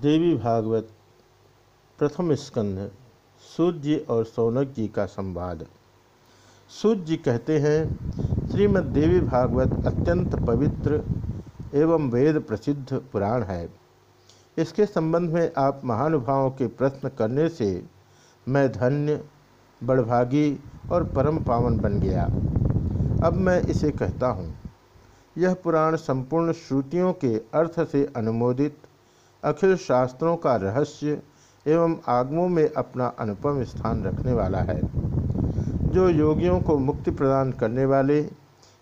देवी भागवत, प्रथम स्कंध, सूर्य और सौनक जी का संवाद। सूर्य जी कहते हैं, श्रीमद् देवी भागवत अत्यंत पवित्र एवं वेद प्रसिद्ध पुराण है। इसके संबंध में आप महानुभावों के प्रश्न करने से मैं धन्य, बड़भागी और परम पावन बन गया। अब मैं इसे कहता हूँ। यह पुराण संपूर्ण श्रुतियों के अर्थ से अनुमोदित अखिल शास्त्रों का रहस्य एवं आगमों में अपना अनुपम स्थान रखने वाला है। जो योगियों को मुक्ति प्रदान करने वाले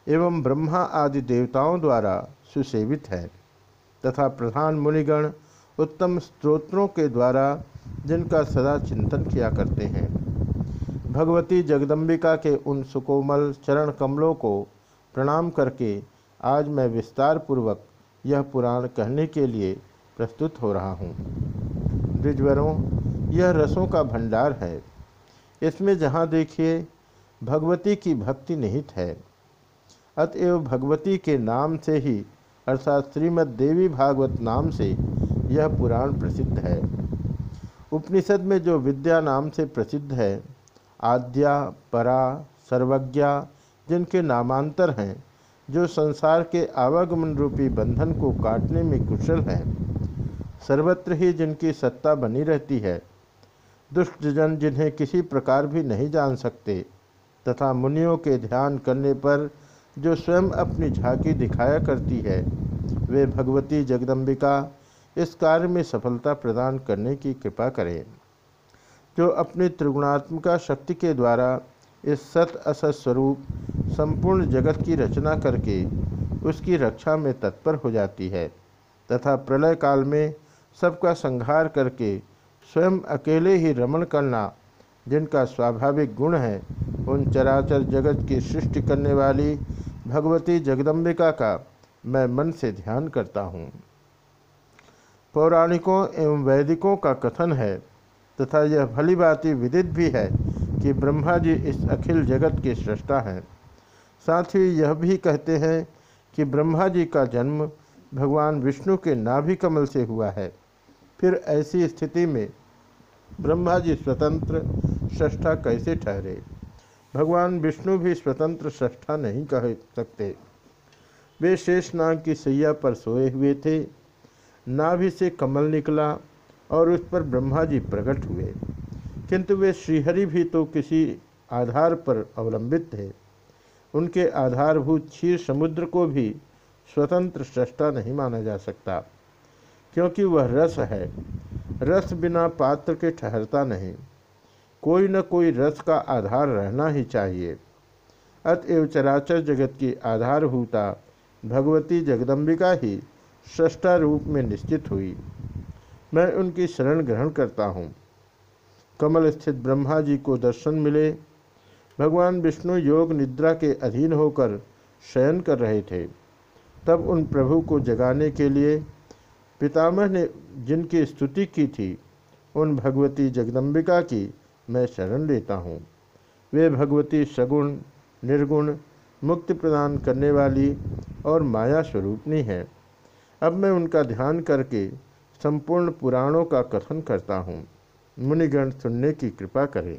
एवं ब्रह्मा आदि देवताओं द्वारा सुसेवित है तथा प्रधान मुनिगण उत्तम स्त्रोत्रों के द्वारा जिनका सदा चिंतन किया करते हैं। भगवती जगदम्बिका के उन सुकोमल चरण कमलों को प्रणाम करके आज मैं विस्तार पूर्वक यह पुराण कहने के लिए प्रस्तुत हो रहा हूँ। द्विजवरों यह रसों का भंडार है। इसमें जहाँ देखिए, भगवती की भक्ति निहित है। अतएव भगवती के नाम से ही, अर्थात श्रीमद देवी भागवत नाम से, यह पुराण प्रसिद्ध है। उपनिषद में जो विद्या नाम से प्रसिद्ध है, आद्या, परा, सर्वज्ञा, जिनके नामांतर हैं, जो संसार के आवागमन रूपी बंधन को काटने में कुशल हैं सर्वत्र ही जिनकी सत्ता बनी रहती है, दुष्ट जन जिन्हें किसी प्रकार भी नहीं जान सकते, तथा मुनियों के ध्यान करने पर जो स्वयं अपनी झांकी दिखाया करती है, वे भगवती जगदम्बिका इस कार्य में सफलता प्रदान करने की कृपा करें। जो अपनी त्रिगुणात्मिका शक्ति के द्वारा इस सत असत स्वरूप संपूर्ण जगत की रचना करके उसकी रक्षा में तत्पर हो जाती है, तथा प्रलय काल में सबका संहार करके स्वयं अकेले ही रमण करना, जिनका स्वाभाविक गुण है, उन चराचर जगत की सृष्टि करने वाली भगवती जगदम्बिका का मैं मन से ध्यान करता हूँ। पौराणिकों एवं वैदिकों का कथन है, तथा यह भली भांति विदित भी है कि ब्रह्मा जी इस अखिल जगत के सृष्टा हैं। साथ ही यह भी कहते हैं कि ब्रह्मा जी का जन्म भगवान विष्णु के नाभि कमल से हुआ है। फिर ऐसी स्थिति में ब्रह्मा जी स्वतंत्र सृष्टा कैसे ठहरे? भगवान विष्णु भी स्वतंत्र सृष्टा नहीं कह सकते। वे शेष नाग की सैया पर सोए हुए थे। नाभि से कमल निकला और उस पर ब्रह्मा जी प्रकट हुए। किंतु वे श्रीहरि भी तो किसी आधार पर अवलंबित थे। उनके आधारभूत क्षीर समुद्र को भी स्वतंत्र सृष्टा नहीं माना जा सकता। क्योंकि वह रस है। रस बिना पात्र के ठहरता नहीं। कोई न कोई रस का आधार रहना ही चाहिए। अतएव चराचर जगत की आधारभूता भगवती जगदम्बिका ही सृष्टा रूप में निश्चित हुई। मैं उनकी शरण ग्रहण करता हूँ। कमल स्थित ब्रह्मा जी को दर्शन मिले। भगवान विष्णु योग निद्रा के अधीन होकर शयन कर रहे थे। तब उन प्रभु को जगाने के लिए पितामह ने जिनकी स्तुति की थी, उन भगवती जगदम्बिका की मैं शरण लेता हूँ। वे भगवती सगुण, निर्गुण, मुक्ति प्रदान करने वाली और माया स्वरूपनी है। अब मैं उनका ध्यान करके संपूर्ण पुराणों का कथन करता हूँ। मुनिगण सुनने की कृपा करें।